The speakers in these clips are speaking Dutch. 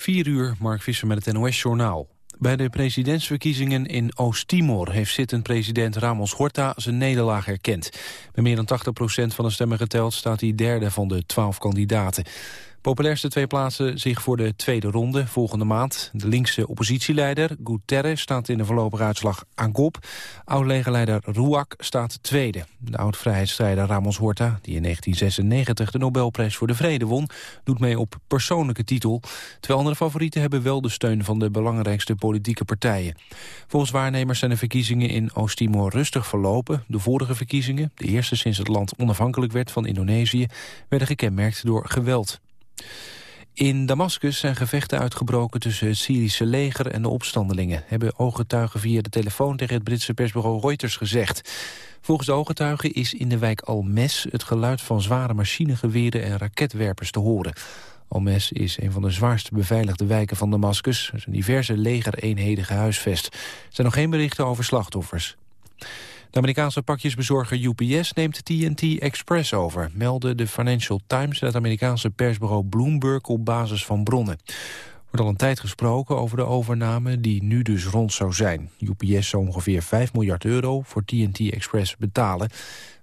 4 uur, Mark Visser met het NOS-journaal. Bij de presidentsverkiezingen in Oost-Timor heeft zittend president Ramos Horta zijn nederlaag erkend. Met meer dan 80% van de stemmen geteld staat hij derde van de 12 kandidaten. Populairste twee plaatsen zich voor de tweede ronde volgende maand. De linkse oppositieleider Guterres staat in de voorlopige uitslag aan kop. Oud-legerleider Ruak staat tweede. De oud-vrijheidsstrijder Ramos Horta, die in 1996 de Nobelprijs voor de Vrede won, doet mee op persoonlijke titel. Twee andere favorieten hebben wel de steun van de belangrijkste politieke partijen. Volgens waarnemers zijn de verkiezingen in Oost-Timor rustig verlopen. De vorige verkiezingen, de eerste sinds het land onafhankelijk werd van Indonesië, werden gekenmerkt door geweld. In Damascus zijn gevechten uitgebroken tussen het Syrische leger en de opstandelingen, hebben ooggetuigen via de telefoon tegen het Britse persbureau Reuters gezegd. Volgens de ooggetuigen is in de wijk Al-Mes het geluid van zware machinegeweren en raketwerpers te horen. Al-Mes is een van de zwaarst beveiligde wijken van Damascus. Er zijn diverse legereenheden gehuisvest. Er zijn nog geen berichten over slachtoffers. De Amerikaanse pakjesbezorger UPS neemt TNT Express over... melden de Financial Times en het Amerikaanse persbureau Bloomberg op basis van bronnen. Er wordt al een tijd gesproken over de overname die nu dus rond zou zijn. UPS zou ongeveer 5 miljard euro voor TNT Express betalen. De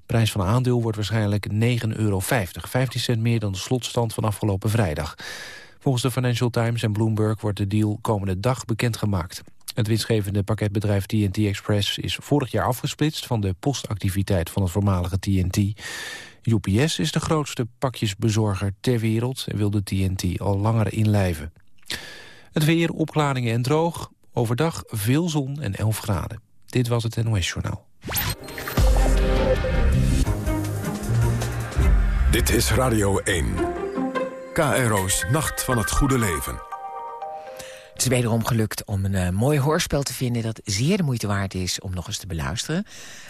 prijs van aandeel wordt waarschijnlijk 9,50 euro, 15 cent meer dan de slotstand van afgelopen vrijdag. Volgens de Financial Times en Bloomberg wordt de deal komende dag bekendgemaakt. Het winstgevende pakketbedrijf TNT Express is vorig jaar afgesplitst van de postactiviteit van het voormalige TNT. UPS is de grootste pakjesbezorger ter wereld en wil de TNT al langer inlijven. Het weer, opklaringen en droog. Overdag veel zon en 11 graden. Dit was het NOS Journaal. Dit is Radio 1. KRO's Nacht van het Goede Leven. Het is wederom gelukt om een uh, mooi hoorspel te vinden... dat zeer de moeite waard is om nog eens te beluisteren.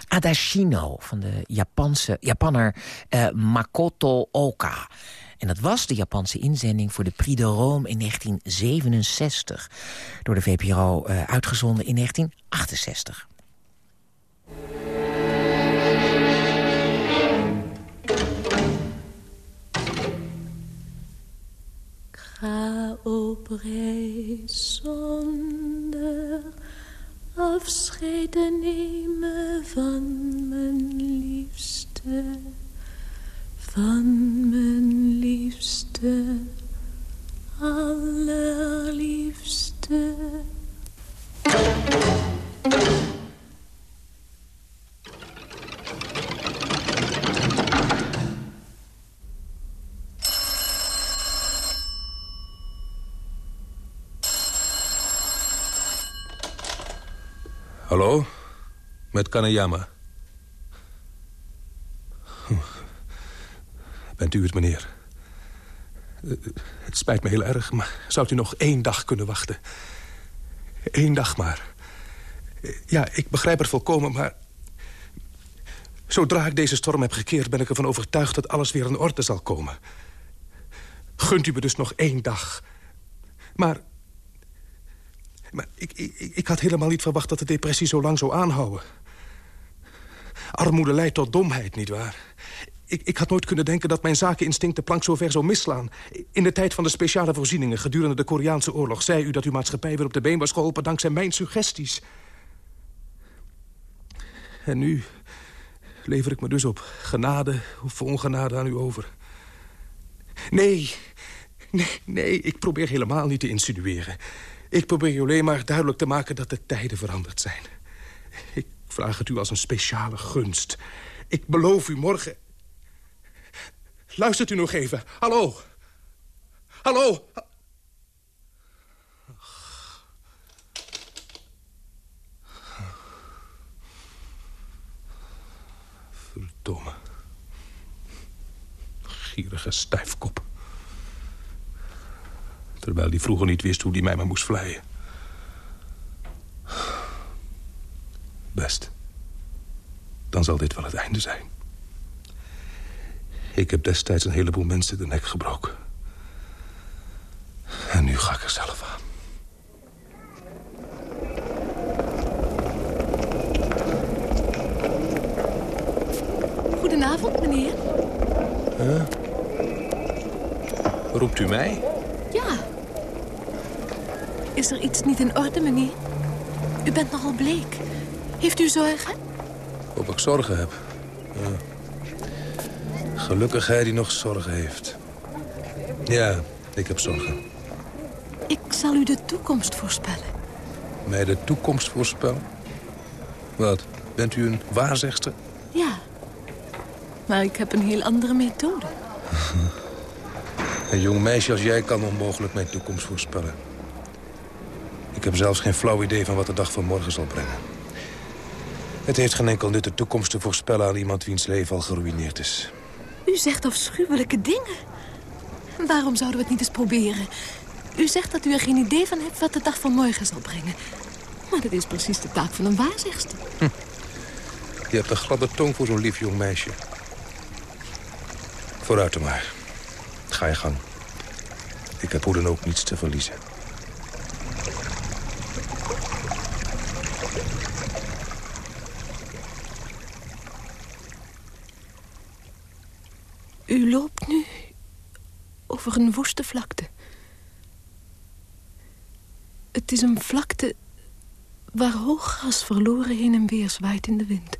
Adashino van de Japanse, Japanner uh, Makoto Oka. En dat was de Japanse inzending voor de Prix de Rome in 1967. Door de VPRO uh, uitgezonden in 1968. Ga op reis zonder afscheid nemen van mijn liefste, van mijn liefste, allerliefste. Hallo? Met Kanayama. Bent u het, meneer? Eh, het spijt me heel erg, maar zou u nog één dag kunnen wachten? Eén dag maar. Ja, ik begrijp het volkomen, maar... Zodra ik deze storm heb gekeerd, ben ik ervan overtuigd dat alles weer in orde zal komen. Gunt u me dus nog één dag. Maar maar ik, ik, ik had helemaal niet verwacht dat de depressie zo lang zou aanhouden. Armoede leidt tot domheid, nietwaar? Ik, ik had nooit kunnen denken dat mijn zakeninstinct de plank zo ver zou misslaan. In de tijd van de speciale voorzieningen gedurende de Koreaanse oorlog... zei u dat uw maatschappij weer op de been was geholpen dankzij mijn suggesties. En nu lever ik me dus op genade of ongenade aan u over. Nee, nee, nee, ik probeer helemaal niet te insinueren. Ik probeer u alleen maar duidelijk te maken dat de tijden veranderd zijn. Ik vraag het u als een speciale gunst. Ik beloof u morgen... Luistert u nog even. Hallo. Hallo. Verdomme. Gierige stijfkop. Terwijl hij vroeger niet wist hoe hij mij maar moest vleien. Best. Dan zal dit wel het einde zijn. Ik heb destijds een heleboel mensen de nek gebroken. En nu ga ik er zelf aan. Goedenavond, meneer. Huh? Roept u mij? Ja, Is er iets niet in orde, meneer? U bent nogal bleek. Heeft u zorgen? Of ik zorgen heb. Ja. Gelukkig hij die nog zorgen heeft. Ja, ik heb zorgen. Ik zal u de toekomst voorspellen. Mij de toekomst voorspellen? Wat, bent u een waarzegster? Ja, maar ik heb een heel andere methode. Een jong meisje als jij kan onmogelijk mijn toekomst voorspellen. Ik heb zelfs geen flauw idee van wat de dag van morgen zal brengen. Het heeft geen enkel nut de toekomst te voorspellen aan iemand wiens leven al geruineerd is. U zegt afschuwelijke dingen. Waarom zouden we het niet eens proberen? U zegt dat u er geen idee van hebt wat de dag van morgen zal brengen. Maar dat is precies de taak van een waarzegster. Je hebt een gladde tong voor zo'n lief jong meisje. Vooruit dan maar. Ga je gang. Ik heb hoe dan ook niets te verliezen. U loopt nu over een woeste vlakte. Het is een vlakte waar hoog gras verloren heen en weer zwaait in de wind.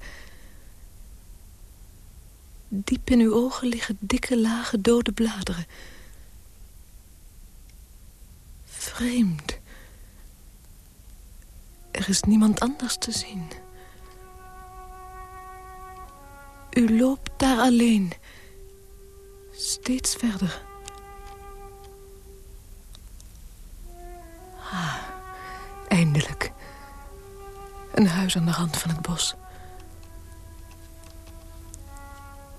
Diep in uw ogen liggen dikke, lage, dode bladeren. Vreemd. Er is niemand anders te zien. U loopt daar alleen. Steeds verder. Ah, eindelijk. Een huis aan de rand van het bos.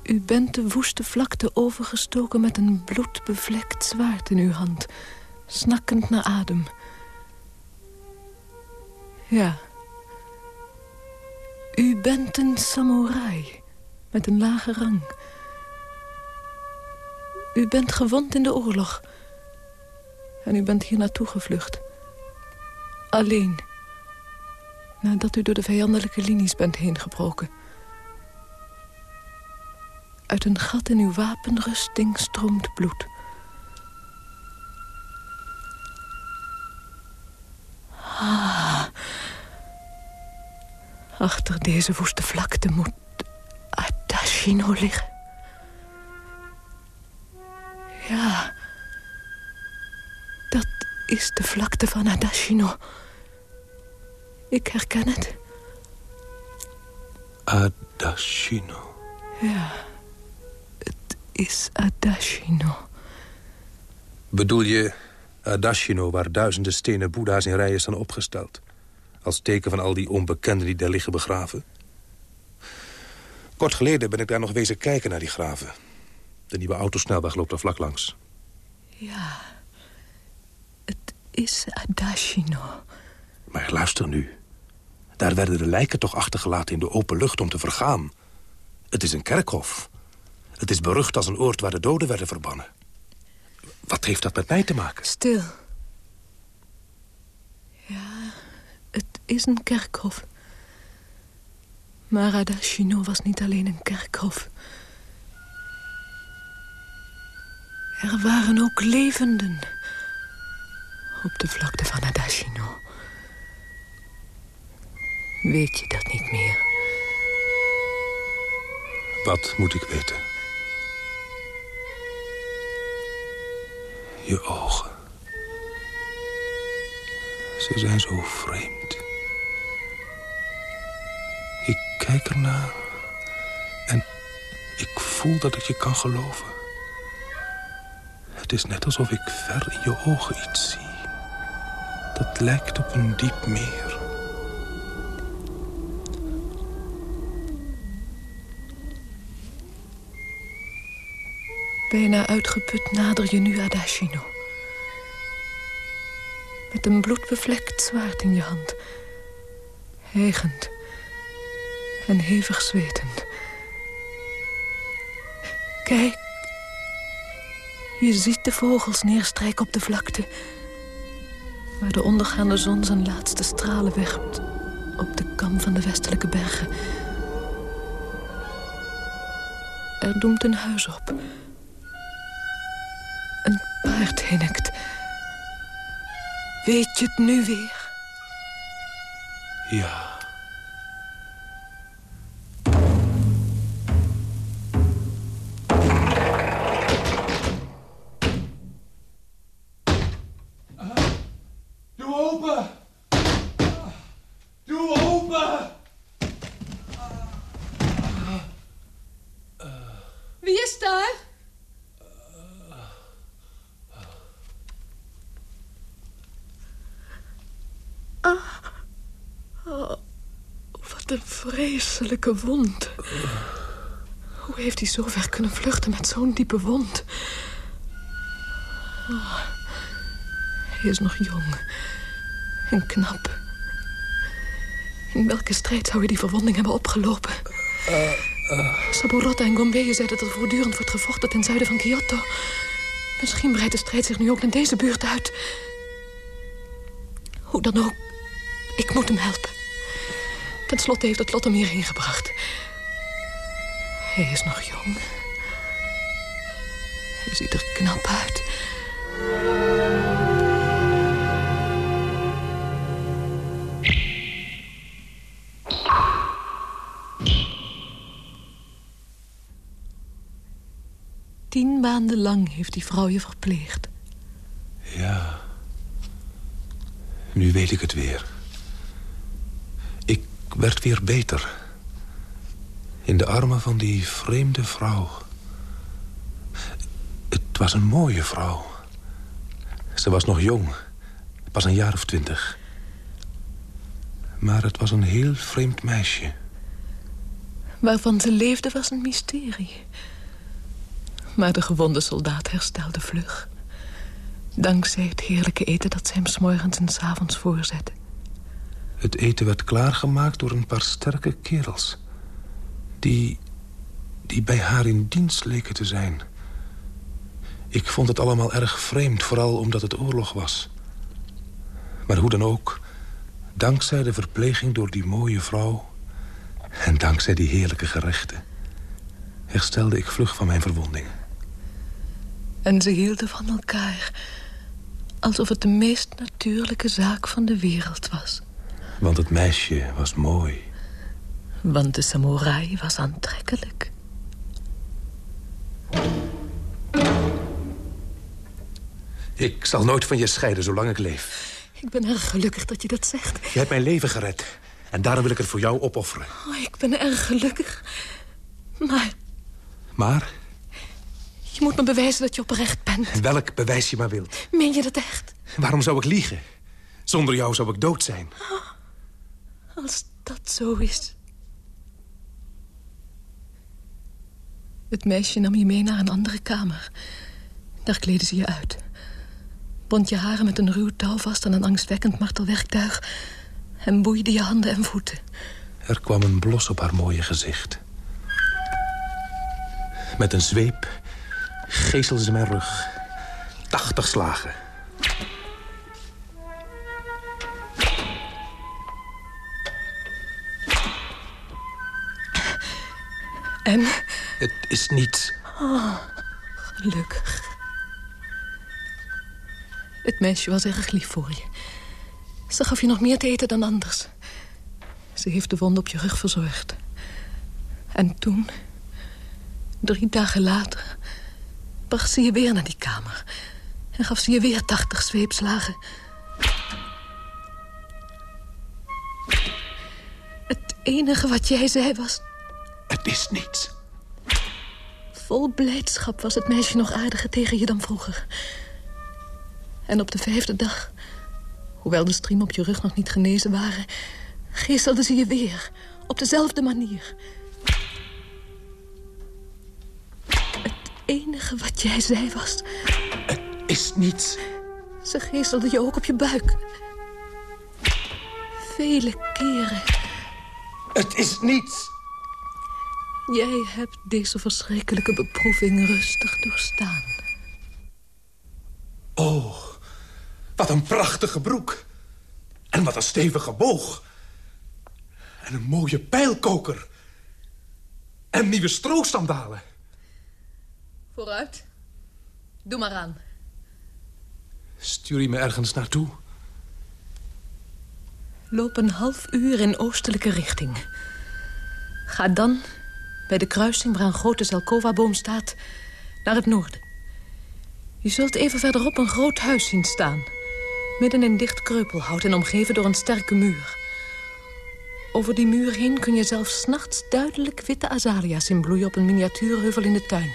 U bent de woeste vlakte overgestoken met een bloedbevlekt zwaard in uw hand. Snakkend naar adem. Ja. U bent een samurai met een lage rang. U bent gewond in de oorlog. En u bent hier naartoe gevlucht. Alleen. Nadat u door de vijandelijke linies bent heengebroken. Uit een gat in uw wapenrusting stroomt bloed. Ah. Achter deze woeste vlakte moet Adashino liggen. Is de vlakte van Adashino. Ik herken het. Adashino. Ja, het is Adashino. Bedoel je Adashino, waar duizenden stenen boeddha's in rijen staan opgesteld? Als teken van al die onbekenden die daar liggen begraven? Kort geleden ben ik daar nog wezen kijken naar die graven. De nieuwe autosnelweg loopt er vlak langs. Ja, is Adashino. Maar luister nu. Daar werden de lijken toch achtergelaten in de open lucht om te vergaan. Het is een kerkhof. Het is berucht als een oord waar de doden werden verbannen. Wat heeft dat met mij te maken? Stil. Ja, het is een kerkhof. Maar Adashino was niet alleen een kerkhof. Er waren ook levenden op de vlakte van Adashino. Weet je dat niet meer? Wat moet ik weten? Je ogen. Ze zijn zo vreemd. Ik kijk ernaar en ik voel dat ik je kan geloven. Het is net alsof ik ver in je ogen iets zie. Dat lijkt op een diep meer. Bijna uitgeput nader je nu Adashino. Met een bloedbevlekt zwaard in je hand. Hijgend. En hevig zwetend. Kijk. Je ziet de vogels neerstrijken op de vlakte. Waar de ondergaande zon zijn laatste stralen werpt. Op de kam van de westelijke bergen. Er doemt een huis op. Een paard hinnikt. Weet je het nu weer? Ja. Vreselijke wond. Hoe heeft hij zo ver kunnen vluchten met zo'n diepe wond? Oh, hij is nog jong en knap. In welke strijd zou hij die verwonding hebben opgelopen? Saborotta en Gombeje zeiden dat er voortdurend wordt gevochten ten zuiden van Kyoto. Misschien breidt de strijd zich nu ook naar deze buurt uit. Hoe dan ook, ik moet hem helpen. Ten slotte heeft het lot hem hierheen gebracht. Hij is nog jong. Hij ziet er knap uit. Tien maanden lang heeft die vrouw je verpleegd. Ja. Nu weet ik het weer. Werd weer beter. In de armen van die vreemde vrouw. Het was een mooie vrouw. Ze was nog jong. Pas een jaar of twintig. Maar het was een heel vreemd meisje. Waarvan ze leefde was een mysterie. Maar de gewonde soldaat herstelde vlug. Dankzij het heerlijke eten dat ze hem s'morgens en s'avonds voorzette. Het eten werd klaargemaakt door een paar sterke kerels. Die, die bij haar in dienst leken te zijn. Ik vond het allemaal erg vreemd, vooral omdat het oorlog was. Maar hoe dan ook, dankzij de verpleging door die mooie vrouw... en dankzij die heerlijke gerechten... herstelde ik vlug van mijn verwondingen. En ze hielden van elkaar. Alsof het de meest natuurlijke zaak van de wereld was. Want het meisje was mooi. Want de samurai was aantrekkelijk. Ik zal nooit van je scheiden zolang ik leef. Ik ben erg gelukkig dat je dat zegt. Je hebt mijn leven gered. En daarom wil ik het voor jou opofferen. Oh, ik ben erg gelukkig. Maar Maar je moet me bewijzen dat je oprecht bent. welk bewijs je maar wilt. Meen je dat echt? Waarom zou ik liegen? Zonder jou zou ik dood zijn. Als dat zo is. Het meisje nam je mee naar een andere kamer. Daar kleden ze je uit. Bond je haren met een ruw touw vast aan een angstwekkend martelwerktuig... en boeide je handen en voeten. Er kwam een blos op haar mooie gezicht. Met een zweep geeselde ze mijn rug. Tachtig slagen. En Het is niets. gelukkig. Het meisje was erg lief voor je. Ze gaf je nog meer te eten dan anders. Ze heeft de wond op je rug verzorgd. En toen, drie dagen later... bracht ze je weer naar die kamer. En gaf ze je weer tachtig zweepslagen. Het enige wat jij zei was... Het is niets. Vol blijdschap was het meisje nog aardiger tegen je dan vroeger. En op de vijfde dag, hoewel de striem op je rug nog niet genezen waren... geestelde ze je weer, op dezelfde manier. Het enige wat jij zei was... Is niets. Ze geestelde je ook op je buik. Vele keren. Het is niets. Jij hebt deze verschrikkelijke beproeving rustig doorstaan. Oh, wat een prachtige broek. En wat een stevige boog. En een mooie pijlkoker. En nieuwe stroosandalen. Vooruit. Doe maar aan. Stuur je me ergens naartoe? Loop een half uur in oostelijke richting. Ga dan, bij de kruising waar een grote Zelkova-boom staat, naar het noorden. Je zult even verderop een groot huis zien staan. Midden in dicht kreupelhout en omgeven door een sterke muur. Over die muur heen kun je zelfs nachts duidelijk witte azalea's in bloei op een miniatuurheuvel in de tuin.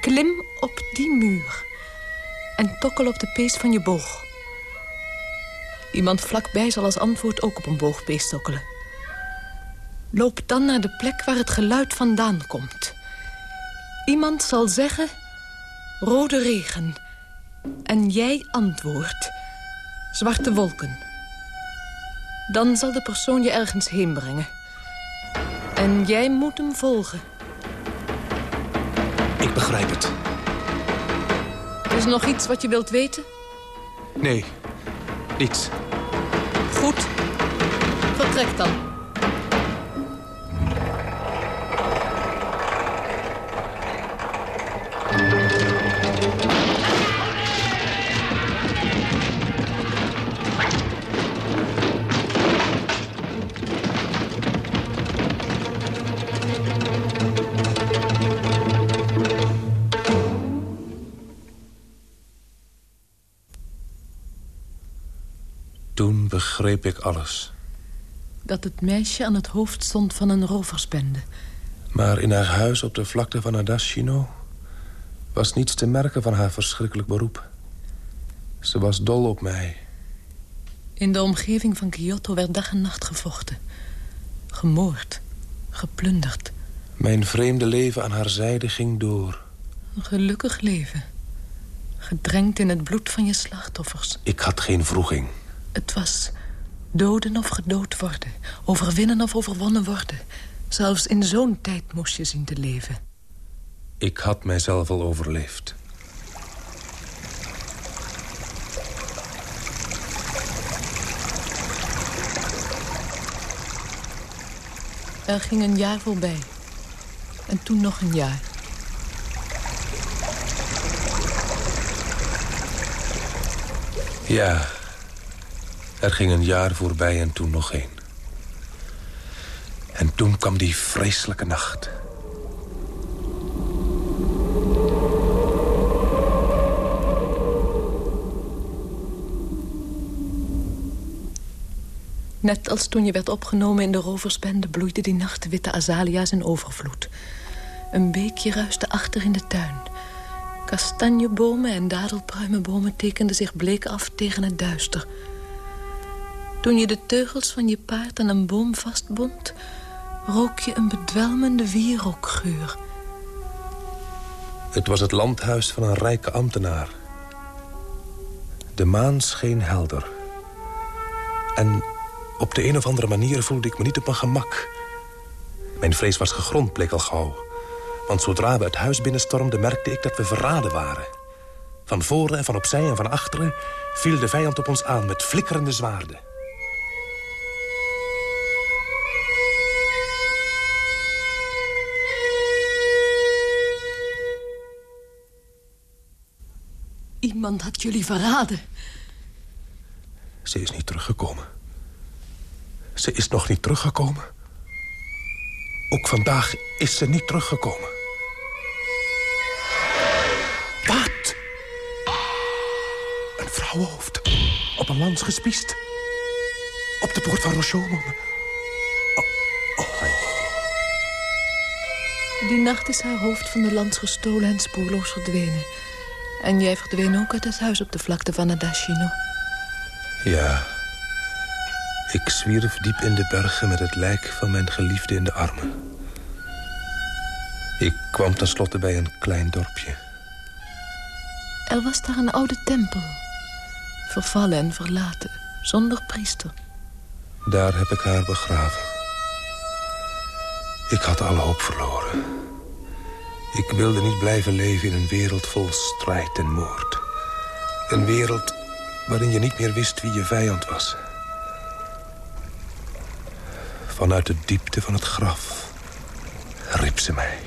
Klim op die muur en tokkel op de pees van je boog. Iemand vlakbij zal als antwoord ook op een boogpees tokkelen. Loop dan naar de plek waar het geluid vandaan komt. Iemand zal zeggen... Rode regen. En jij antwoordt... Zwarte wolken. Dan zal de persoon je ergens heen brengen. En jij moet hem volgen. Ik begrijp het. Is er nog iets wat je wilt weten? Nee, niets. Goed. Vertrek dan. Begreep ik alles. Dat het meisje aan het hoofd stond van een roversbende. Maar in haar huis op de vlakte van Adashino... was niets te merken van haar verschrikkelijk beroep. Ze was dol op mij. In de omgeving van Kyoto werd dag en nacht gevochten. Gemoord. Geplunderd. Mijn vreemde leven aan haar zijde ging door. Een gelukkig leven. Gedrenkt in het bloed van je slachtoffers. Ik had geen vroeging. Het was doden of gedood worden. Overwinnen of overwonnen worden. Zelfs in zo'n tijd moest je zien te leven. Ik had mijzelf al overleefd. Er ging een jaar voorbij. En toen nog een jaar. Ja, er ging een jaar voorbij en toen nog één. En toen kwam die vreselijke nacht. Net als toen je werd opgenomen in de roversbende... bloeide die nacht witte azalea's in overvloed. Een beekje ruiste achter in de tuin. Kastanjebomen en dadelpruimenbomen tekenden zich bleek af tegen het duister. Toen je de teugels van je paard aan een boom vastbond... rook je een bedwelmende wierookgeur. Het was het landhuis van een rijke ambtenaar. De maan scheen helder. En op de een of andere manier voelde ik me niet op mijn gemak. Mijn vrees was gegrond, bleek al gauw. Want zodra we het huis binnenstormden, merkte ik dat we verraden waren. Van voren en van opzij en van achteren viel de vijand op ons aan met flikkerende zwaarden. Iemand had jullie verraden. Ze is niet teruggekomen. Ze is nog niet teruggekomen. Ook vandaag is ze niet teruggekomen. Wat? Een vrouwenhoofd. Op een lans gespiest. Op de poort van Rashomon. Die nacht is haar hoofd van de lans gestolen en spoorloos verdwenen. En jij verdween ook uit het huis op de vlakte van Adashino. Ja. Ik zwierf diep in de bergen met het lijk van mijn geliefde in de armen. Ik kwam tenslotte bij een klein dorpje. Er was daar een oude tempel. Vervallen en verlaten, zonder priester. Daar heb ik haar begraven. Ik had alle hoop verloren. Ik wilde niet blijven leven in een wereld vol strijd en moord. Een wereld waarin je niet meer wist wie je vijand was. Vanuit de diepte van het graf riep ze mij.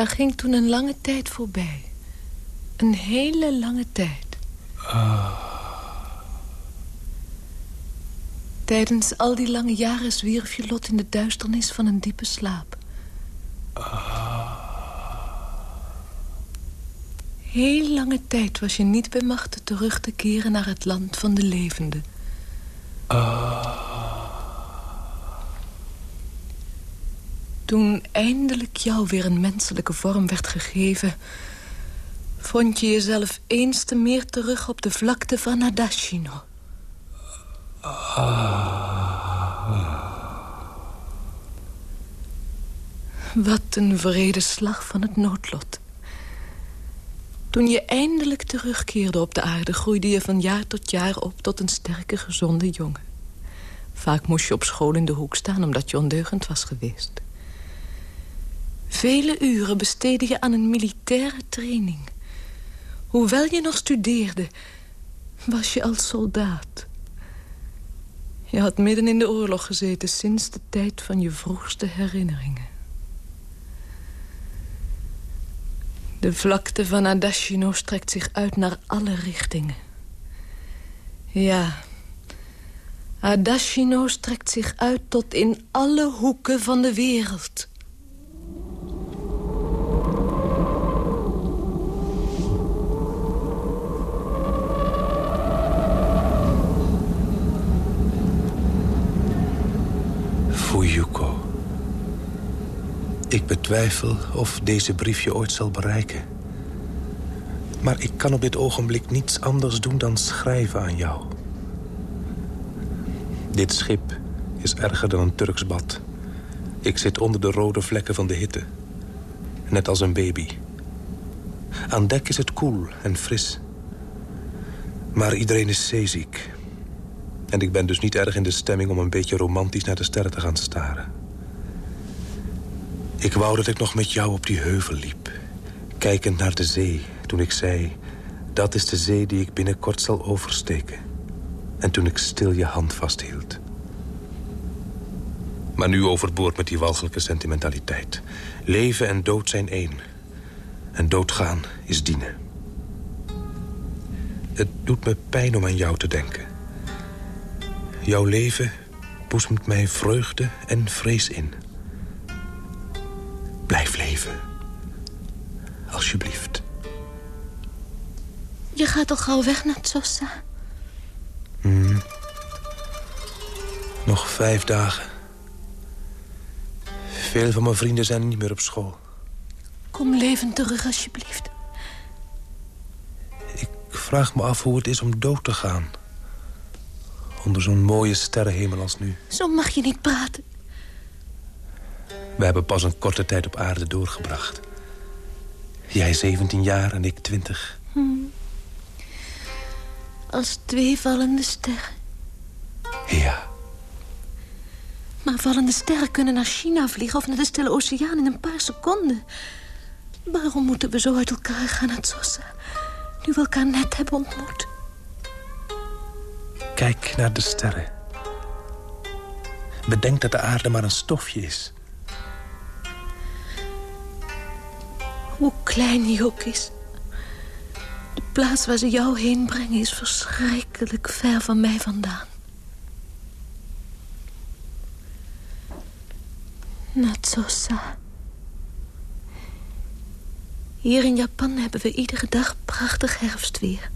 Er ging toen een lange tijd voorbij. Een hele lange tijd. Tijdens al die lange jaren zwierf je lot in de duisternis van een diepe slaap. Heel lange tijd was je niet bij machten terug te keren naar het land van de levenden. Toen eindelijk jou weer een menselijke vorm werd gegeven... vond je jezelf eens te meer terug op de vlakte van Adashino. Wat een vrede slag van het noodlot. Toen je eindelijk terugkeerde op de aarde... groeide je van jaar tot jaar op tot een sterke, gezonde jongen. Vaak moest je op school in de hoek staan omdat je ondeugend was geweest. Vele uren besteedde je aan een militaire training. Hoewel je nog studeerde, was je als soldaat. Je had midden in de oorlog gezeten sinds de tijd van je vroegste herinneringen. De vlakte van Adashino strekt zich uit naar alle richtingen. Ja, Adashino strekt zich uit tot in alle hoeken van de wereld. Fuyuko. Ik betwijfel of deze brief je ooit zal bereiken. Maar ik kan op dit ogenblik niets anders doen dan schrijven aan jou. Dit schip is erger dan een Turks bad. Ik zit onder de rode vlekken van de hitte. Net als een baby. Aan dek is het koel en fris. Maar iedereen is zeeziek. En ik ben dus niet erg in de stemming om een beetje romantisch naar de sterren te gaan staren. Ik wou dat ik nog met jou op die heuvel liep. Kijkend naar de zee, toen ik zei... dat is de zee die ik binnenkort zal oversteken. En toen ik stil je hand vasthield. Maar nu overboord met die walgelijke sentimentaliteit. Leven en dood zijn één. En doodgaan is dienen. Het doet me pijn om aan jou te denken. Jouw leven boezemt mij vreugde en vrees in. Blijf leven. Alsjeblieft. Je gaat toch gauw weg naar Tsosa? Hmm. Nog vijf dagen. Veel van mijn vrienden zijn niet meer op school. Kom levend terug, alsjeblieft. Ik vraag me af hoe het is om dood te gaan. Onder zo'n mooie sterrenhemel als nu. Zo mag je niet praten. We hebben pas een korte tijd op aarde doorgebracht. Jij 17 jaar en ik 20. Hmm. Als twee vallende sterren. Ja. Maar vallende sterren kunnen naar China vliegen... of naar de Stille Oceaan in een paar seconden. Waarom moeten we zo uit elkaar gaan naar Tsosa... nu we elkaar net hebben ontmoet? Kijk naar de sterren. Bedenk dat de aarde maar een stofje is. Hoe klein die ook is. De plaats waar ze jou heen brengen is verschrikkelijk ver van mij vandaan. Natsosa. Hier in Japan hebben we iedere dag prachtig herfstweer.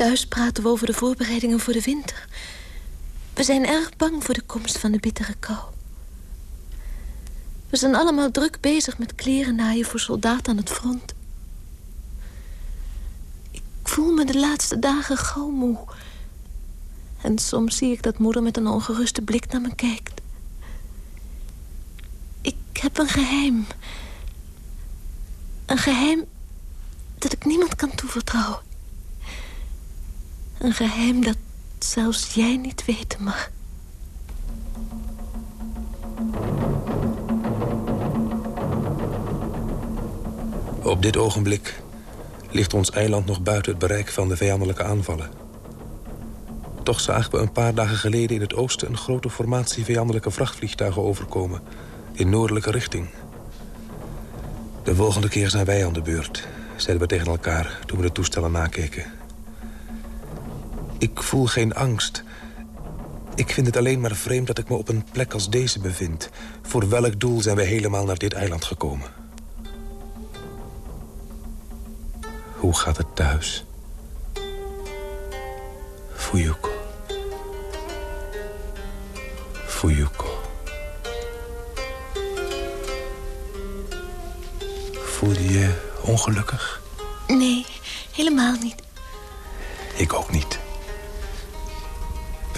Thuis praten we over de voorbereidingen voor de winter. We zijn erg bang voor de komst van de bittere kou. We zijn allemaal druk bezig met kleren naaien voor soldaten aan het front. Ik voel me de laatste dagen gauw moe. En soms zie ik dat moeder met een ongeruste blik naar me kijkt. Ik heb een geheim. Een geheim dat ik niemand kan toevertrouwen. Een geheim dat zelfs jij niet weten mag. Op dit ogenblik ligt ons eiland nog buiten het bereik van de vijandelijke aanvallen. Toch zagen we een paar dagen geleden in het oosten... een grote formatie vijandelijke vrachtvliegtuigen overkomen... in noordelijke richting. De volgende keer zijn wij aan de beurt, zeiden we tegen elkaar toen we de toestellen nakeken. Ik voel geen angst. Ik vind het alleen maar vreemd dat ik me op een plek als deze bevind. Voor welk doel zijn we helemaal naar dit eiland gekomen? Hoe gaat het thuis? Fuyuko. Fuyuko. Voel je je ongelukkig? Nee, helemaal niet. Ik ook niet.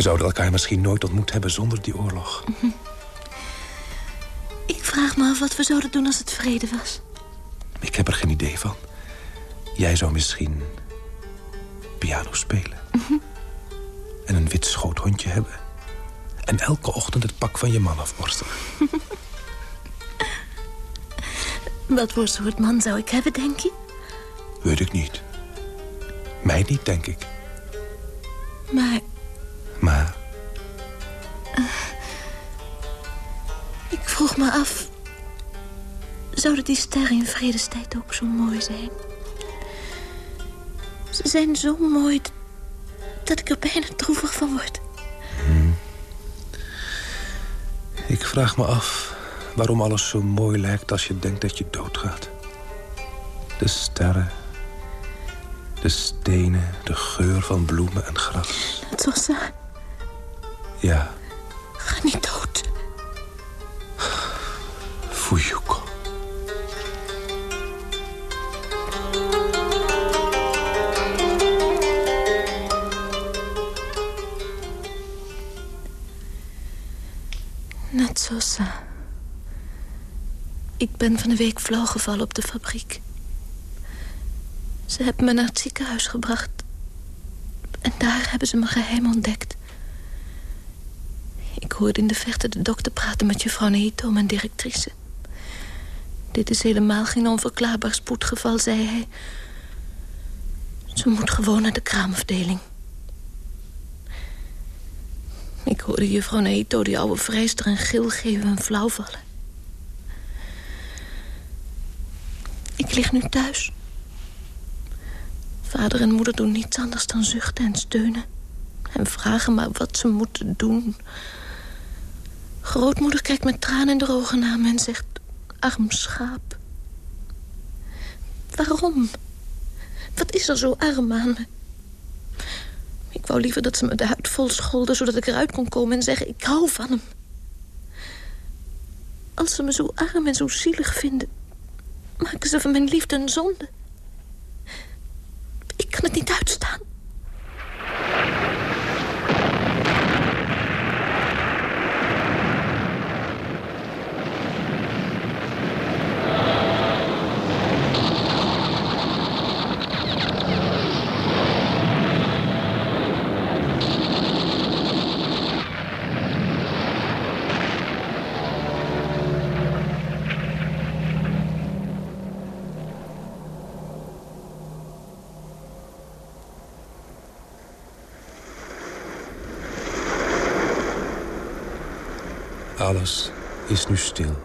We zouden elkaar misschien nooit ontmoet hebben zonder die oorlog. Ik vraag me af wat we zouden doen als het vrede was. Ik heb er geen idee van. Jij zou misschien piano spelen. En een wit schoothondje hebben. En elke ochtend het pak van je man afborstelen. Wat voor soort man zou ik hebben, denk je? Weet ik niet. Mij niet, denk ik. Maar Maar ik vroeg me af... Zouden die sterren in vredestijd ook zo mooi zijn? Ze zijn zo mooi dat ik er bijna droevig van word. ik vraag me af waarom alles zo mooi lijkt als je denkt dat je doodgaat. De sterren, de stenen, de geur van bloemen en gras. Sosa, Ja, ga niet dood. Fuyuko. Net Sosa. Ik ben van de week flauw gevallen op de fabriek. Ze hebben me naar het ziekenhuis gebracht. En daar hebben ze me geheim ontdekt. Ik hoorde in de verte de dokter praten met juffrouw Nehito, mijn directrice. Dit is helemaal geen onverklaarbaar spoedgeval, zei hij. Ze moet gewoon naar de kraamafdeling. Ik hoorde juffrouw Nehito die oude vrijster een gil geven en flauw vallen. Ik lig nu thuis. Vader en moeder doen niets anders dan zuchten en steunen. En vragen maar wat ze moeten doen. Grootmoeder kijkt met tranen in de ogen naar me en zegt... Arm schaap. Waarom? Wat is er zo arm aan me? Ik wou liever dat ze me de huid vol scholden... zodat ik eruit kon komen en zeggen, ik hou van hem. Als ze me zo arm en zo zielig vinden... maken ze van mijn liefde een zonde. Ik kan het niet uitstaan. Alles is nu stil.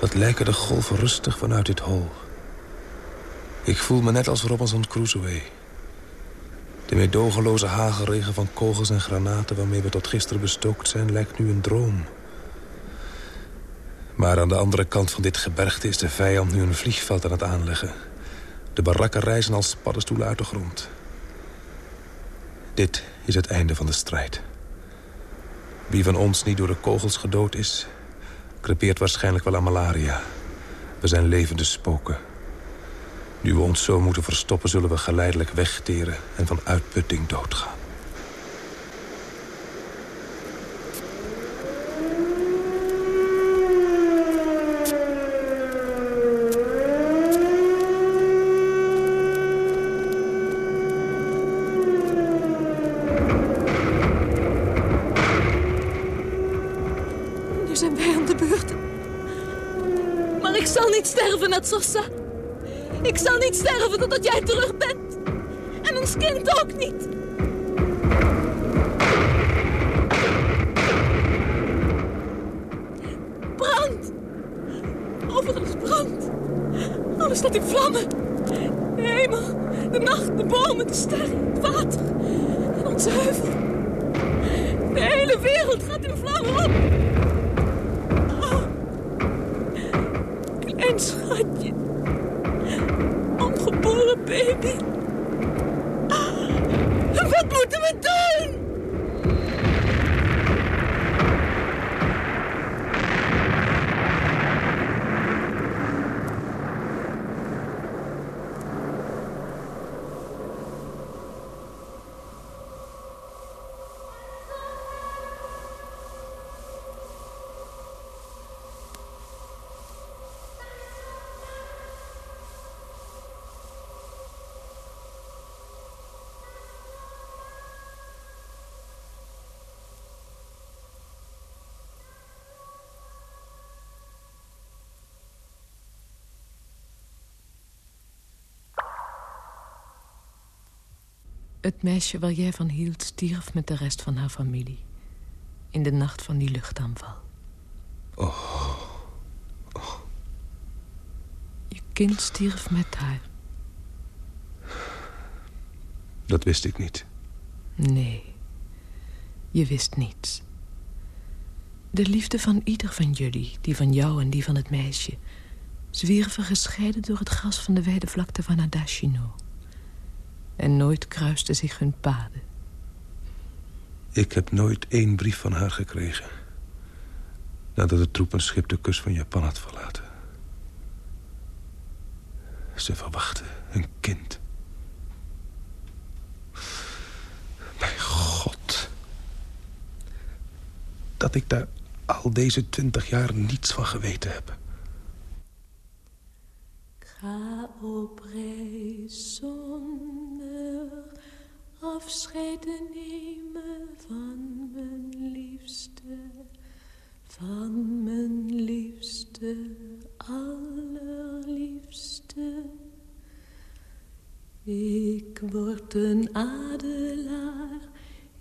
Wat lijken de golven rustig vanuit dit hol. Ik voel me net als Robinson Crusoe. De meedogenloze hagelregen van kogels en granaten... waarmee we tot gisteren bestookt zijn, lijkt nu een droom. Maar aan de andere kant van dit gebergte... is de vijand nu een vliegveld aan het aanleggen. De barakken rijzen als paddenstoelen uit de grond. Dit is het einde van de strijd. Wie van ons niet door de kogels gedood is... crepeert waarschijnlijk wel aan malaria. We zijn levende spoken. Nu we ons zo moeten verstoppen... zullen we geleidelijk wegteren en van uitputting doodgaan. Nu zijn wij aan de beurt. Maar ik zal Natsosa. Ik zal niet sterven totdat jij terug bent. En ons kind ook niet. Brand! Over het brand! staat in vlammen. De hemel, de nacht, de bomen, de sterren, het water en onze heuvel. De hele wereld gaat Het meisje waar jij van hield stierf met de rest van haar familie. In de nacht van die luchtaanval. Oh. Je kind stierf met haar. Dat wist ik niet. Nee, je wist niets. De liefde van ieder van jullie, die van jou en die van het meisje... zwierven gescheiden door het gras van de wijde vlakte van Adashino. En nooit kruisten zich hun paden. Ik heb nooit één brief van haar gekregen. Nadat het troepenschip de kust van Japan had verlaten. Ze verwachtte een kind. Mijn god. Dat ik daar al deze twintig jaar niets van geweten heb. Ga op reis zonder afscheid te nemen van mijn liefste, van mijn liefste, allerliefste. Ik word een adelaar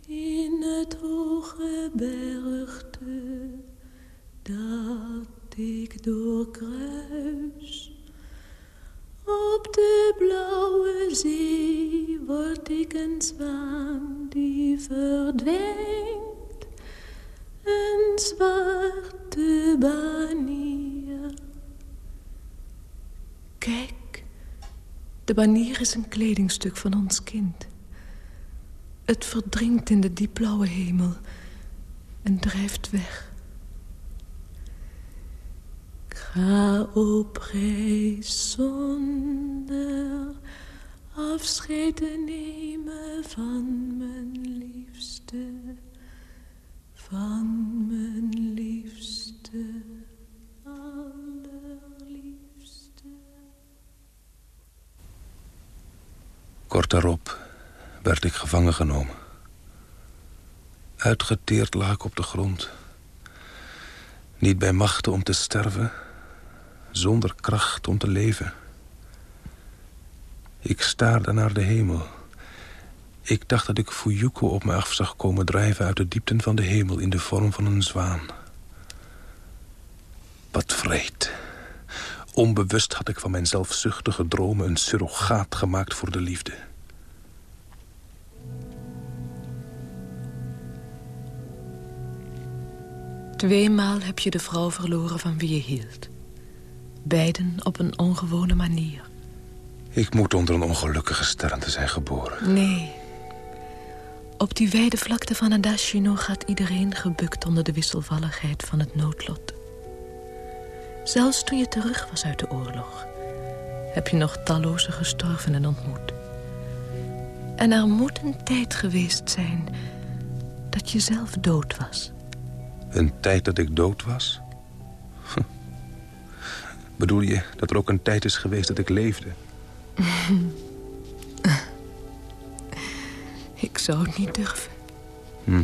in het hoge bergte dat ik doorkruis. Op de blauwe zee word ik een zwaan die verdwijnt. Een zwarte banier. Kijk, de banier is een kledingstuk van ons kind. Het verdrinkt in de diepblauwe hemel en drijft weg. Ga op reis zonder afscheid te nemen van mijn liefste, van mijn liefste, allerliefste. Kort daarop werd ik gevangen genomen. Uitgeteerd ik op de grond. Niet bij machten om te sterven, zonder kracht om te leven. Ik staarde naar de hemel. Ik dacht dat ik Fuyuko op me af zag komen drijven uit de diepten van de hemel in de vorm van een zwaan. Wat vreed. Onbewust had ik van mijn zelfzuchtige dromen een surrogaat gemaakt voor de liefde. Tweemaal heb je de vrouw verloren van wie je hield. Beiden op een ongewone manier. Ik moet onder een ongelukkige sterren zijn geboren. Nee. Op die wijde vlakte van Adashino gaat iedereen gebukt onder de wisselvalligheid van het noodlot. Zelfs toen je terug was uit de oorlog... heb je nog talloze gestorvenen ontmoet. En er moet een tijd geweest zijn dat je zelf dood was. Een tijd dat ik dood was? Bedoel je dat er ook een tijd is geweest dat ik leefde? ik zou het niet durven. Hm.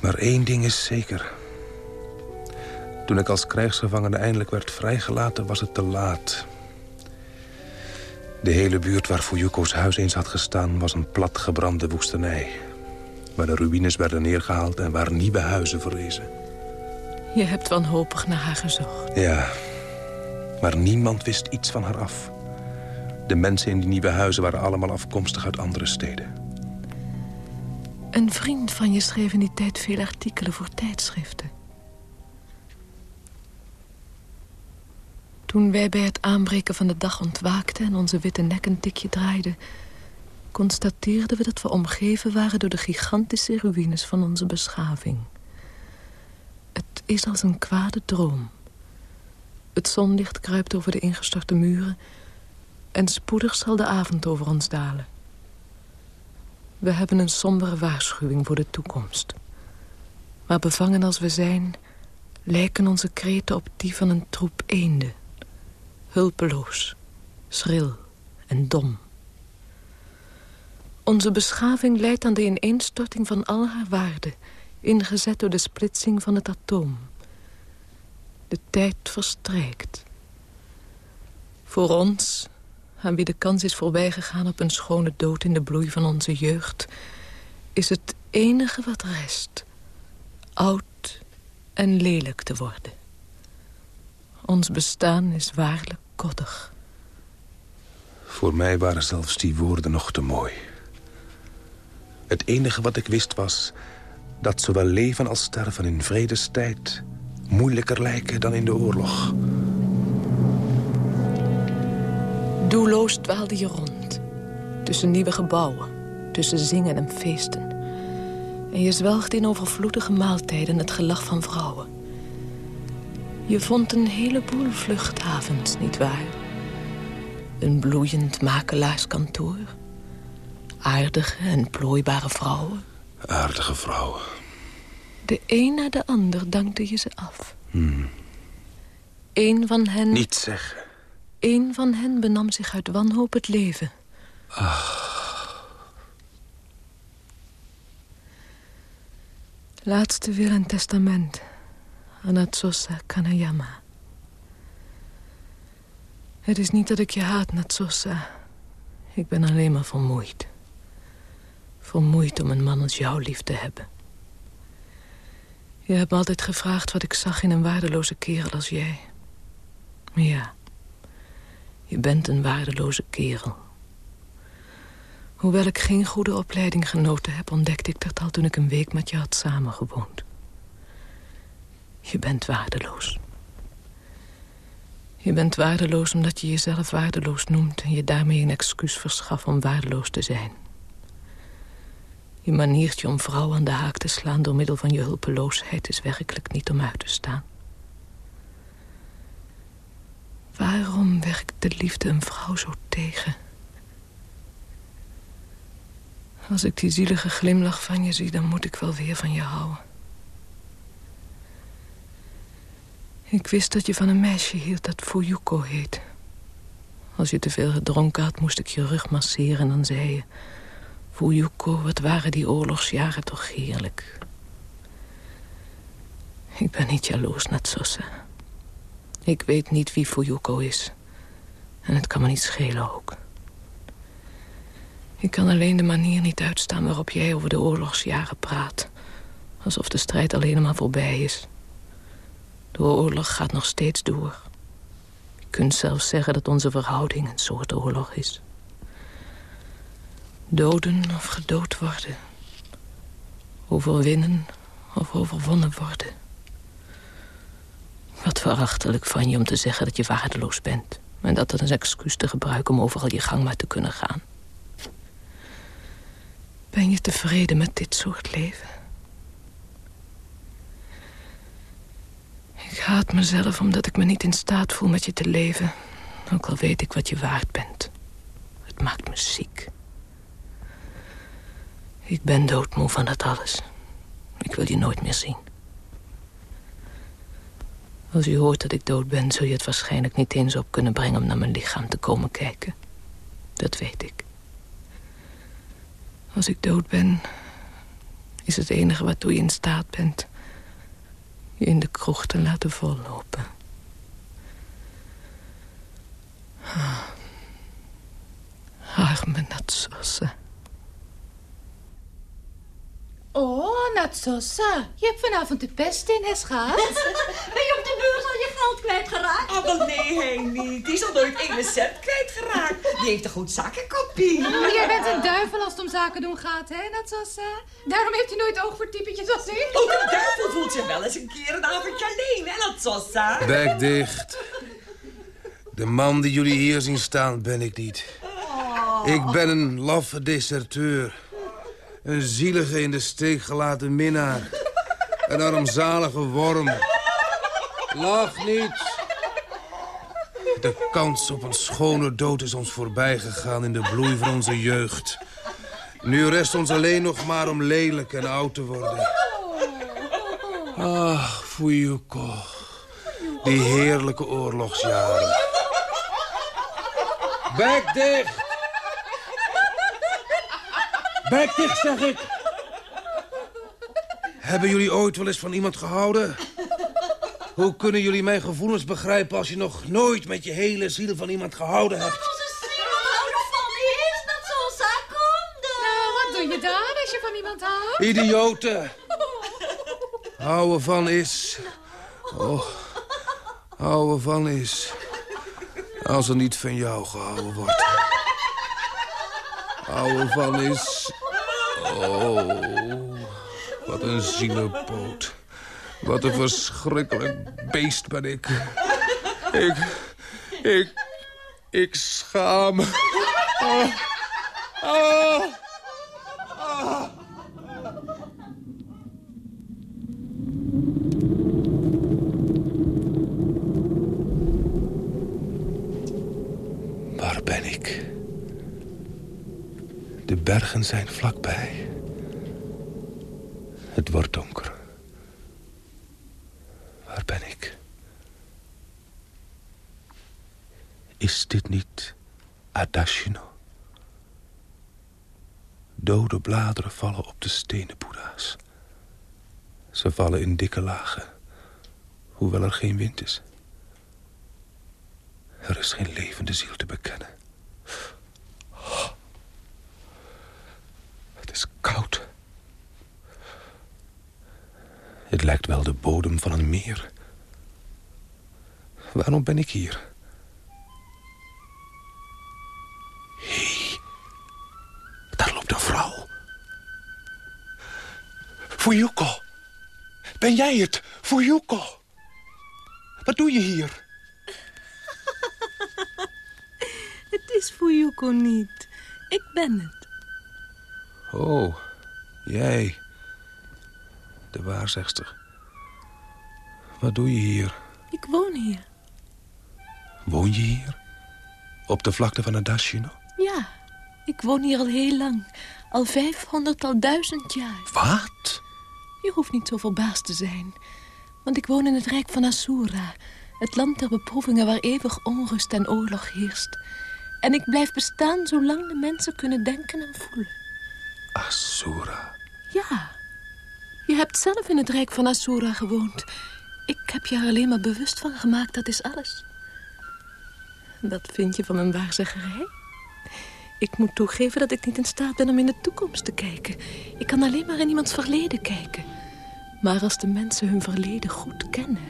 Maar één ding is zeker. Toen ik als krijgsgevangene eindelijk werd vrijgelaten, was het te laat. De hele buurt waar Fuyuko's huis eens had gestaan... was een platgebrande woestenij. Waar de ruïnes werden neergehaald en waar nieuwe huizen verrezen. Je hebt wanhopig naar haar gezocht. Ja. Maar niemand wist iets van haar af. De mensen in die nieuwe huizen waren allemaal afkomstig uit andere steden. Een vriend van je schreef in die tijd veel artikelen voor tijdschriften. Toen wij bij het aanbreken van de dag ontwaakten... en onze witte nek een tikje draaiden... constateerden we dat we omgeven waren door de gigantische ruïnes van onze beschaving. Is als een kwade droom. Het zonlicht kruipt over de ingestorte muren... en spoedig zal de avond over ons dalen. We hebben een sombere waarschuwing voor de toekomst. Maar bevangen als we zijn... lijken onze kreten op die van een troep eenden. Hulpeloos, schril en dom. Onze beschaving leidt aan de ineenstorting van al haar waarden... ingezet door de splitsing van het atoom. De tijd verstrijkt. Voor ons aan wie de kans is voorbijgegaan op een schone dood in de bloei van onze jeugd... is het enige wat rest oud en lelijk te worden. Ons bestaan is waarlijk koddig. Voor mij waren zelfs die woorden nog te mooi. Het enige wat ik wist was dat zowel leven als sterven in vredestijd moeilijker lijken dan in de oorlog. Doelloos dwaalde je rond. Tussen nieuwe gebouwen. Tussen zingen en feesten. En je zwelgde in overvloedige maaltijden het gelach van vrouwen. Je vond een heleboel vluchthavens, nietwaar? Een bloeiend makelaarskantoor. Aardige en plooibare vrouwen. Aardige vrouwen. De een na de ander dankte je ze af. Hmm. Eén van hen... Niet zeggen. Eén van hen benam zich uit wanhoop het leven. Ach. Laatste wil en testament. Anatsosa Kanayama. Het is niet dat ik je haat, Natsosa. Ik ben alleen maar vermoeid. Vermoeid om een man als jou lief te hebben. Je hebt me altijd gevraagd wat ik zag in een waardeloze kerel als jij. Ja, je bent een waardeloze kerel. Hoewel ik geen goede opleiding genoten heb... ontdekte ik dat al toen ik een week met je had samengewoond. Je bent waardeloos. Je bent waardeloos omdat je jezelf waardeloos noemt... en je daarmee een excuus verschaft om waardeloos te zijn. Je maniertje om vrouwen aan de haak te slaan... door middel van je hulpeloosheid is werkelijk niet om uit te staan. Waarom werkt de liefde een vrouw zo tegen? Als ik die zielige glimlach van je zie, dan moet ik wel weer van je houden. Ik wist dat je van een meisje hield dat Fuyuko heet. Als je te veel gedronken had, moest ik je rug masseren en dan zei je... Fuyuko, wat waren die oorlogsjaren toch heerlijk. Ik ben niet jaloers, Natsosa. Ik weet niet wie Fuyuko is. En het kan me niet schelen ook. Ik kan alleen de manier niet uitstaan waarop jij over de oorlogsjaren praat. Alsof de strijd alleen maar voorbij is. De oorlog gaat nog steeds door. Je kunt zelfs zeggen dat onze verhouding een soort oorlog is. Doden of gedood worden. Overwinnen of overwonnen worden. Wat verachtelijk van je om te zeggen dat je waardeloos bent. En dat als excuus te gebruiken om overal je gang maar te kunnen gaan. Ben je tevreden met dit soort leven? Ik haat mezelf omdat ik me niet in staat voel met je te leven. Ook al weet ik wat je waard bent. Het maakt me ziek. Ik ben doodmoe van dat alles. Ik wil je nooit meer zien. Als je hoort dat ik dood ben, zul je het waarschijnlijk niet eens op kunnen brengen... om naar mijn lichaam te komen kijken. Dat weet ik. Als ik dood ben, is het enige waartoe je in staat bent... je in de kroeg te laten vollopen. Arme Natsosa. Oh, Natsosa. Je hebt vanavond de pest in, hè, schat? Ben je op de beurs al je geld kwijtgeraakt? Oh, wel nee, hij niet. Die is al nooit één cent kwijtgeraakt. Die heeft een goed zakenkopie. Jij bent een duivel als het om zaken doen gaat, hè, Natsassa? Daarom heeft hij nooit oog voor typetjes als ik. Ook een duivel voelt zich wel eens een keer een avondje alleen, hè, Natsossa? Bek dicht. De man die jullie hier zien staan ben ik niet. Ik ben een laffe deserteur. Een zielige in de steek gelaten minnaar. Een armzalige worm. Lach niet. De kans op een schone dood is ons voorbij gegaan in de bloei van onze jeugd. Nu rest ons alleen nog maar om lelijk en oud te worden. Ach, Fuyuko. Die heerlijke oorlogsjaren. Bek dicht! Bek dicht, zeg ik! Hebben jullie ooit wel eens van iemand gehouden? Hoe kunnen jullie mijn gevoelens begrijpen als je nog nooit met je hele ziel van iemand gehouden hebt? Onze ziel houden van die is dat zo, Kom Nou, wat doe je dan als je van iemand houdt? Idioten! Houden van is... Oh, houden van is... Als er niet van jou gehouden wordt. Houden van is... Oh, wat een zielenpoot. Wat een verschrikkelijk beest ben ik. Ik... Ik... Ik schaam. Oh. Oh. Waar ben ik? De bergen zijn vlakbij. Het wordt donker. Waar ben ik? Is dit niet Adashino? Dode bladeren vallen op de stenen boeddha's. Ze vallen in dikke lagen, hoewel er geen wind is. Er is geen levende ziel te bekennen. Is koud. Het lijkt wel de bodem van een meer. Waarom ben ik hier? Hé, hey, daar loopt een vrouw. Fuyuko, ben jij het? Fuyuko. Wat doe je hier? Het is Fuyuko niet. Ik ben het. Oh, jij. De waarzegster. Wat doe je hier? Ik woon hier. Woon je hier? Op de vlakte van Adashino? Ja, ik woon hier al heel lang. Al vijfhonderd, al duizend jaar. Wat? Je hoeft niet zo verbaasd te zijn. Want ik woon in het Rijk van Asura. Het land der beproevingen waar eeuwig onrust en oorlog heerst. En ik blijf bestaan zolang de mensen kunnen denken en voelen. Asura? Ja. Je hebt zelf in het Rijk van Asura gewoond. Ik heb je er alleen maar bewust van gemaakt, dat is alles. Wat vind je van mijn waarzeggerij? Ik moet toegeven dat ik niet in staat ben om in de toekomst te kijken. Ik kan alleen maar in iemands verleden kijken. Maar als de mensen hun verleden goed kennen...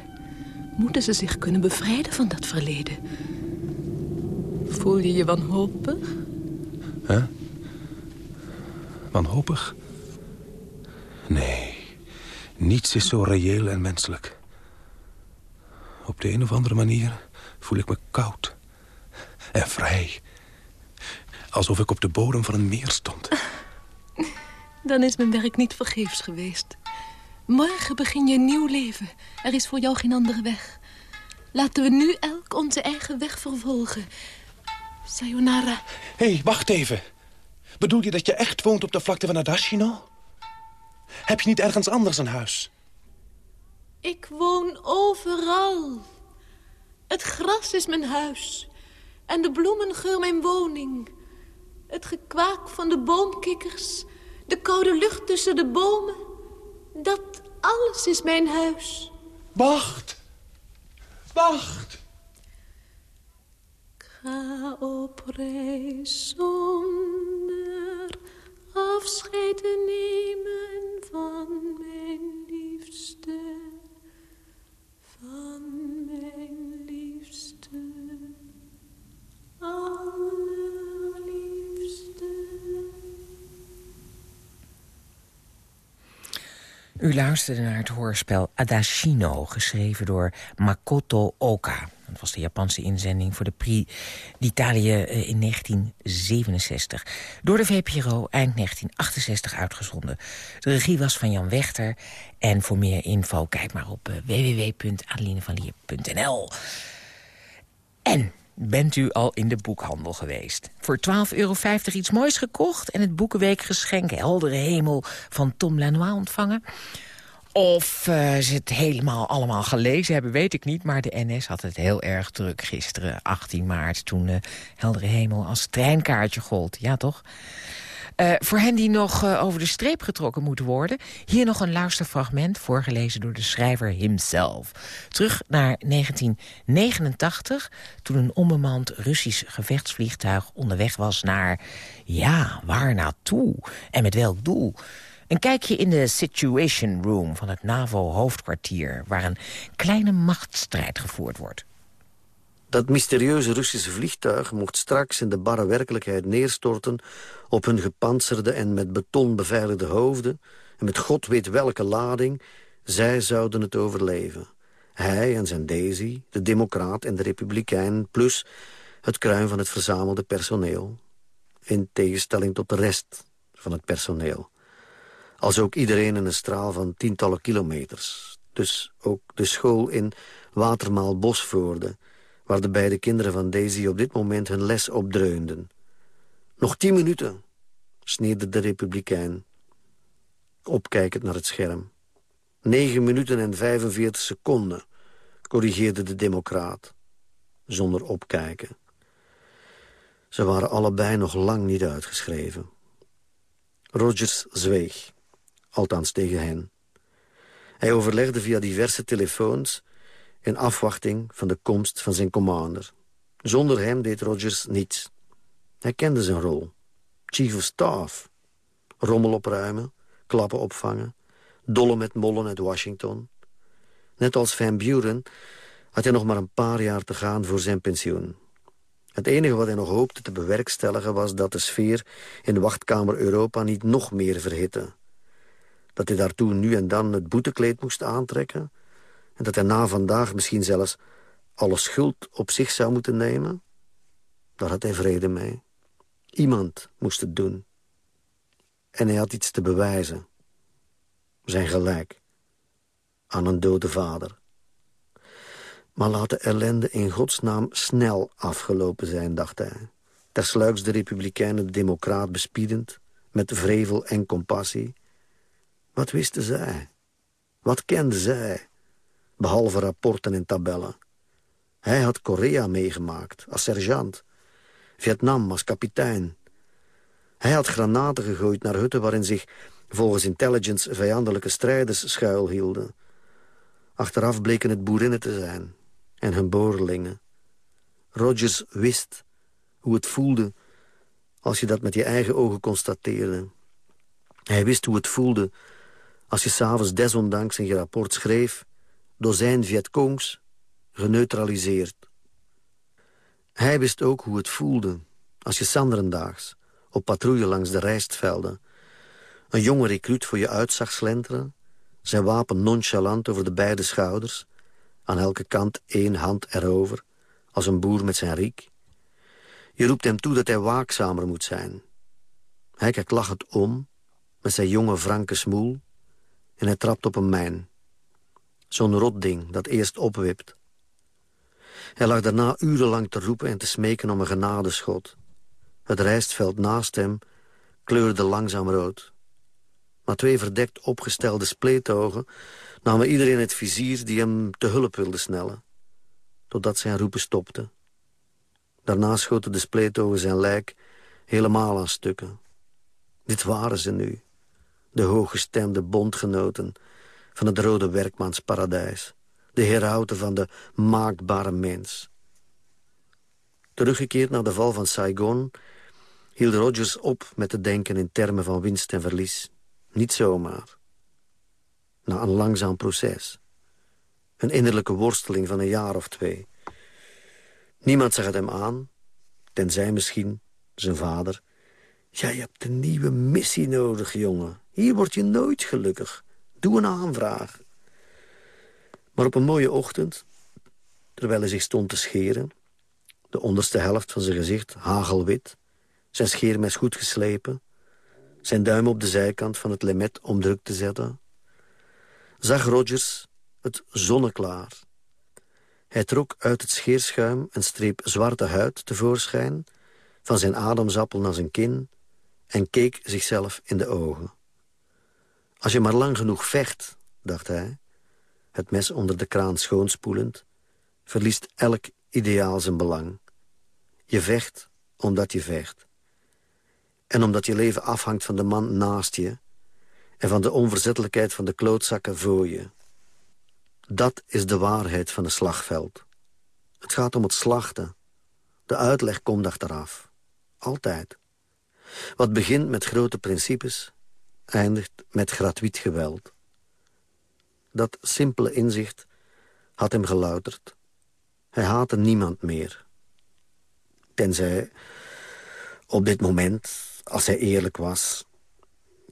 moeten ze zich kunnen bevrijden van dat verleden. Voel je je wanhopig? Huh? Wanhopig? Nee, niets is zo reëel en menselijk. Op de een of andere manier voel ik me koud en vrij. Alsof ik op de bodem van een meer stond. Dan is mijn werk niet vergeefs geweest. Morgen begin je een nieuw leven. Er is voor jou geen andere weg. Laten we nu elk onze eigen weg vervolgen. Sayonara. Hé, hey, wacht even. Bedoel je dat je echt woont op de vlakte van Adashino? Heb je niet ergens anders een huis? Ik woon overal. Het gras is mijn huis. En de bloemengeur mijn woning. Het gekwaak van de boomkikkers. De koude lucht tussen de bomen. Dat alles is mijn huis. Wacht. Wacht. Ik ga op reis afscheid te nemen van mijn liefste, van mijn liefste. U luisterde naar het hoorspel Adashino, geschreven door Makoto Oka. Dat was de Japanse inzending voor de Prix d'Italie eh, in 1967. Door de VPRO eind 1968 uitgezonden. De regie was van Jan Wechter. En voor meer info kijk maar op eh, www.adelinevanlier.nl. En bent u al in de boekhandel geweest. Voor 12,50 euro iets moois gekocht... en het Boekenweekgeschenk Heldere Hemel van Tom Lanois ontvangen... Of uh, ze het helemaal allemaal gelezen hebben, weet ik niet. Maar de NS had het heel erg druk gisteren, 18 maart... toen uh, Heldere Hemel als treinkaartje gold. Ja, toch? Uh, voor hen die nog uh, over de streep getrokken moeten worden... hier nog een luisterfragment voorgelezen door de schrijver himself. Terug naar 1989, toen een onbemand Russisch gevechtsvliegtuig onderweg was naar... ja, waar naartoe en met welk doel... Een kijkje in de Situation Room van het NAVO-hoofdkwartier... waar een kleine machtsstrijd gevoerd wordt. Dat mysterieuze Russische vliegtuig mocht straks in de barre werkelijkheid neerstorten... op hun gepantserde en met beton beveiligde hoofden... en met god weet welke lading, zij zouden het overleven. Hij en zijn Daisy, de democraat en de republikein... plus het kruin van het verzamelde personeel. In tegenstelling tot de rest van het personeel. Als ook iedereen in een straal van tientallen kilometers. Dus ook de school in Watermaal Bosvoorde... waar de beide kinderen van Daisy op dit moment hun les opdreunden. Nog tien minuten, sneerde de republikein. Opkijkend naar het scherm. Negen minuten en 45 seconden, corrigeerde de democraat. Zonder opkijken. Ze waren allebei nog lang niet uitgeschreven. Rogers zweeg althans tegen hen. Hij overlegde via diverse telefoons in afwachting van de komst van zijn commander. Zonder hem deed Rogers niets. Hij kende zijn rol. Chief of Staff. Rommel opruimen, klappen opvangen, dollen met mollen uit Washington. Net als Van Buren had hij nog maar een paar jaar te gaan voor zijn pensioen. Het enige wat hij nog hoopte te bewerkstelligen was dat de sfeer in wachtkamer Europa niet nog meer verhitte dat hij daartoe nu en dan het boetekleed moest aantrekken... en dat hij na vandaag misschien zelfs alle schuld op zich zou moeten nemen... daar had hij vrede mee. Iemand moest het doen. En hij had iets te bewijzen. Zijn gelijk. Aan een dode vader. Maar laat de ellende in godsnaam snel afgelopen zijn, dacht hij. Tersluiks de republikeinen de democraat bespiedend... met vrevel en compassie... Wat wisten zij? Wat kenden zij? Behalve rapporten en tabellen. Hij had Korea meegemaakt, als sergeant. Vietnam als kapitein. Hij had granaten gegooid naar hutten waarin zich volgens intelligence vijandelijke strijders schuilhielden. Achteraf bleken het boerinnen te zijn en hun boorlingen. Rogers wist hoe het voelde als je dat met je eigen ogen constateerde. Hij wist hoe het voelde als je s'avonds desondanks in je rapport schreef... dozijn Vietcongs geneutraliseerd. Hij wist ook hoe het voelde als je sanderendaags... op patrouille langs de rijstvelden... een jonge recruut voor je uit zag slenteren... zijn wapen nonchalant over de beide schouders... aan elke kant één hand erover... als een boer met zijn riek. Je roept hem toe dat hij waakzamer moet zijn. Hij kijkt lachend om, met zijn jonge franke smoel en hij trapt op een mijn. Zo'n rotding dat eerst opwipt. Hij lag daarna urenlang te roepen en te smeken om een genadeschot. Het rijstveld naast hem kleurde langzaam rood. Maar twee verdekt opgestelde spleetogen namen iedereen het vizier die hem te hulp wilde snellen. Totdat zijn roepen stopte. Daarna schoten de spleetogen zijn lijk helemaal aan stukken. Dit waren ze nu de hooggestemde bondgenoten van het rode werkmansparadijs. De herauten van de maakbare mens. Teruggekeerd naar de val van Saigon... hield Rogers op met te denken in termen van winst en verlies. Niet zomaar. Na een langzaam proces. Een innerlijke worsteling van een jaar of twee. Niemand zag het hem aan, tenzij misschien zijn vader... Jij hebt een nieuwe missie nodig, jongen. Hier word je nooit gelukkig. Doe een aanvraag. Maar op een mooie ochtend, terwijl hij zich stond te scheren... de onderste helft van zijn gezicht hagelwit... zijn scheermes goed geslepen... zijn duim op de zijkant van het lemet om druk te zetten... zag Rogers het zonneklaar. Hij trok uit het scheerschuim een streep zwarte huid tevoorschijn... van zijn ademsappel naar zijn kin... en keek zichzelf in de ogen. Als je maar lang genoeg vecht, dacht hij het mes onder de kraan schoonspoelend... verliest elk ideaal zijn belang. Je vecht omdat je vecht. En omdat je leven afhangt van de man naast je... en van de onverzettelijkheid van de klootzakken voor je. Dat is de waarheid van het slagveld. Het gaat om het slachten. De uitleg komt achteraf. Altijd. Wat begint met grote principes... eindigt met gratuit geweld. Dat simpele inzicht had hem gelouterd. Hij haatte niemand meer. Tenzij op dit moment, als hij eerlijk was...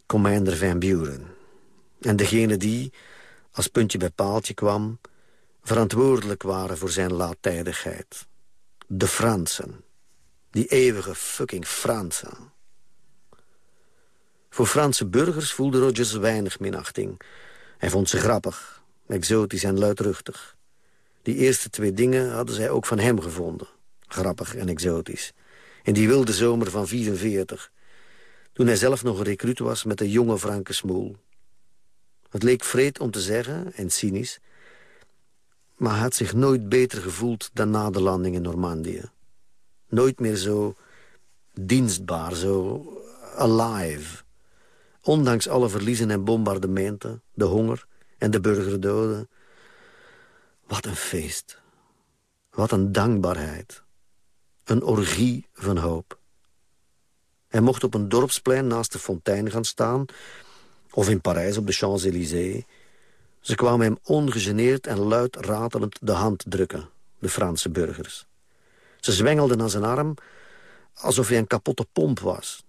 Commander Van Buren. En degene die, als puntje bij paaltje kwam... verantwoordelijk waren voor zijn laattijdigheid. De Fransen. Die eeuwige fucking Fransen. Voor Franse burgers voelde Rogers weinig minachting... Hij vond ze grappig, exotisch en luidruchtig. Die eerste twee dingen hadden zij ook van hem gevonden. Grappig en exotisch. In die wilde zomer van 44. Toen hij zelf nog een recruut was met een jonge Franke smoel. Het leek vreed om te zeggen, en cynisch... maar hij had zich nooit beter gevoeld dan na de landing in Normandië. Nooit meer zo dienstbaar, zo alive... Ondanks alle verliezen en bombardementen, de honger en de burgerdoden. Wat een feest. Wat een dankbaarheid. Een orgie van hoop. Hij mocht op een dorpsplein naast de fontein gaan staan... of in Parijs op de Champs-Élysées. Ze kwamen hem ongegeneerd en luid ratelend de hand drukken, de Franse burgers. Ze zwengelden aan zijn arm alsof hij een kapotte pomp was.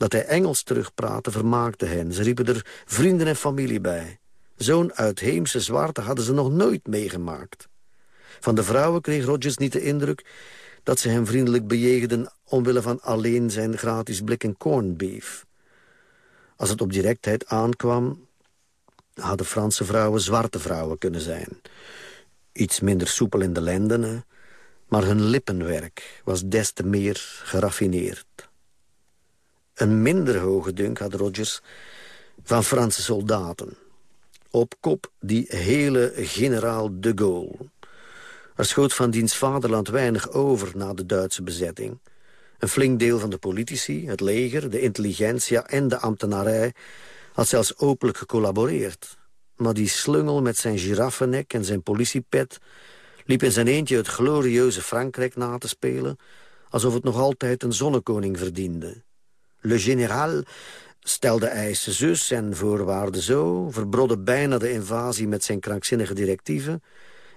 Dat hij Engels terugpraatte vermaakte hen. Ze riepen er vrienden en familie bij. Zo'n uitheemse zwarte hadden ze nog nooit meegemaakt. Van de vrouwen kreeg Rogers niet de indruk dat ze hem vriendelijk bejegenden... omwille van alleen zijn gratis blikken cornbeef. Als het op directheid aankwam, hadden Franse vrouwen zwarte vrouwen kunnen zijn. Iets minder soepel in de lenden, maar hun lippenwerk was des te meer geraffineerd. Een minder hoge dunk had Rogers van Franse soldaten. Op kop die hele generaal de Gaulle. Er schoot van diens vaderland weinig over na de Duitse bezetting. Een flink deel van de politici, het leger, de intelligentia en de ambtenarij... had zelfs openlijk gecollaboreerd. Maar die slungel met zijn giraffennek en zijn politiepet... liep in zijn eentje het glorieuze Frankrijk na te spelen... alsof het nog altijd een zonnekoning verdiende. Le Général stelde eisen zus en voorwaarden zo... verbrodde bijna de invasie met zijn krankzinnige directieven...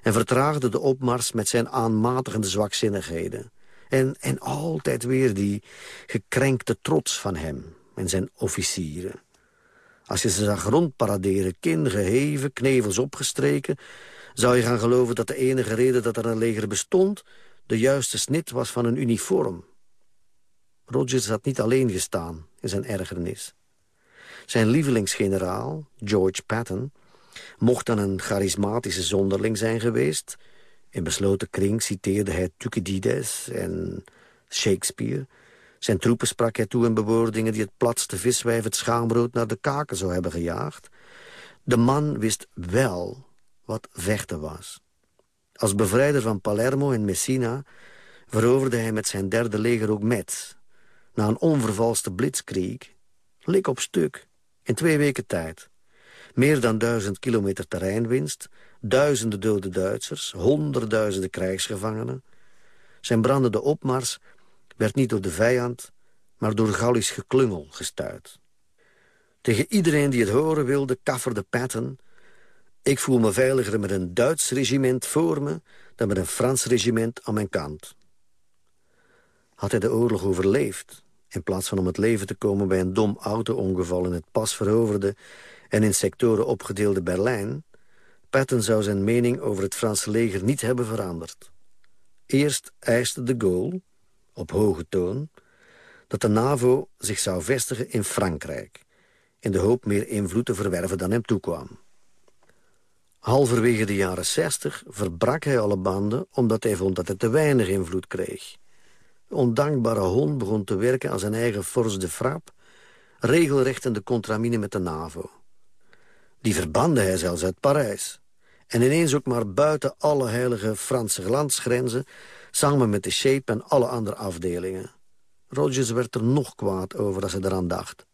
en vertraagde de opmars met zijn aanmatigende zwakzinnigheden. En, en altijd weer die gekrenkte trots van hem en zijn officieren. Als je ze zag rondparaderen, kin geheven, knevels opgestreken... zou je gaan geloven dat de enige reden dat er een leger bestond... de juiste snit was van een uniform. Rogers had niet alleen gestaan in zijn ergernis. Zijn lievelingsgeneraal, George Patton, mocht dan een charismatische zonderling zijn geweest. In besloten kring citeerde hij Thucydides en Shakespeare. Zijn troepen sprak hij toe in bewoordingen die het platste viswijf het schaambrood naar de kaken zou hebben gejaagd. De man wist wel wat vechten was. Als bevrijder van Palermo en Messina veroverde hij met zijn derde leger ook Metz na een onvervalste blitzkrieg, lik op stuk, in twee weken tijd. Meer dan duizend kilometer terreinwinst, duizenden dode Duitsers, honderdduizenden krijgsgevangenen. Zijn brandende opmars werd niet door de vijand, maar door Gallisch geklungel gestuit. Tegen iedereen die het horen wilde, kafferde Patton... ik voel me veiliger met een Duits regiment voor me... dan met een Frans regiment aan mijn kant. Had hij de oorlog overleefd... in plaats van om het leven te komen bij een dom auto-ongeval in het pas veroverde... en in sectoren opgedeelde Berlijn... Patton zou zijn mening over het Franse leger niet hebben veranderd. Eerst eiste de Gaulle, op hoge toon, dat de NAVO zich zou vestigen in Frankrijk... in de hoop meer invloed te verwerven dan hem toekwam. Halverwege de jaren 60 verbrak hij alle banden... omdat hij vond dat hij te weinig invloed kreeg. Ondankbare hond begon te werken als zijn eigen force de frappe... regelrecht in de contramine met de NAVO. Die verbande hij zelfs uit Parijs. En ineens ook maar buiten alle heilige Franse landsgrenzen... samen met de Shape en alle andere afdelingen. Rogers werd er nog kwaad over als hij eraan dacht.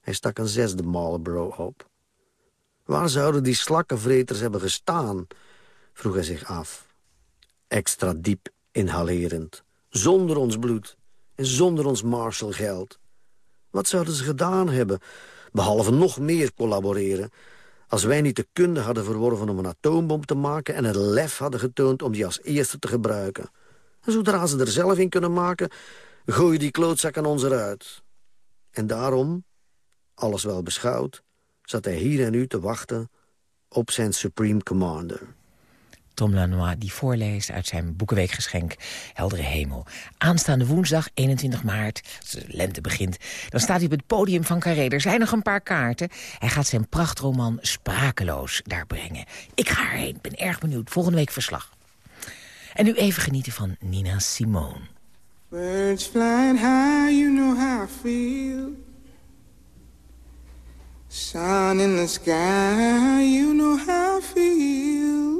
Hij stak een zesde Marlboro op. Waar zouden die slakkenvreters hebben gestaan? vroeg hij zich af. Extra diep inhalerend. Zonder ons bloed. En zonder ons Marshallgeld. Wat zouden ze gedaan hebben, behalve nog meer collaboreren... als wij niet de kunde hadden verworven om een atoombom te maken... en het lef hadden getoond om die als eerste te gebruiken. En zodra ze er zelf in kunnen maken... gooi die klootzakken ons eruit. En daarom, alles wel beschouwd zat hij hier en nu te wachten op zijn Supreme Commander. Tom Lanois, die voorleest uit zijn boekenweekgeschenk Heldere Hemel. Aanstaande woensdag, 21 maart, als de lente begint... dan staat hij op het podium van Carré. Er zijn nog een paar kaarten. Hij gaat zijn prachtroman Sprakeloos daar brengen. Ik ga erheen, ben erg benieuwd. Volgende week verslag. En nu even genieten van Nina Simone. Birds flying high, you know how I feel... Sun in the sky, you know how I feel.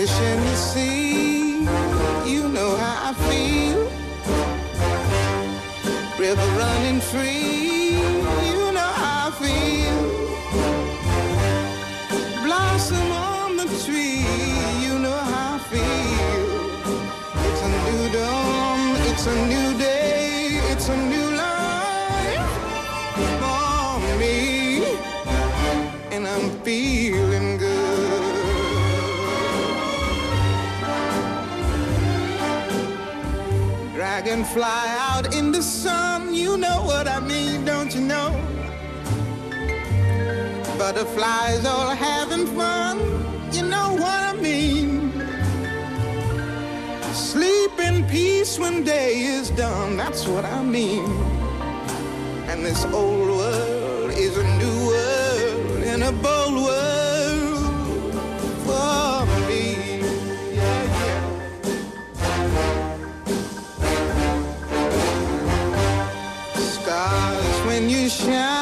Fish in the sea, you know how I feel. River running free, Dragonfly out in the sun, you know what I mean, don't you know? Butterflies all having fun, you know what I mean. Sleep in peace when day is done, that's what I mean. And this old world is a new world and a bold world. Yeah.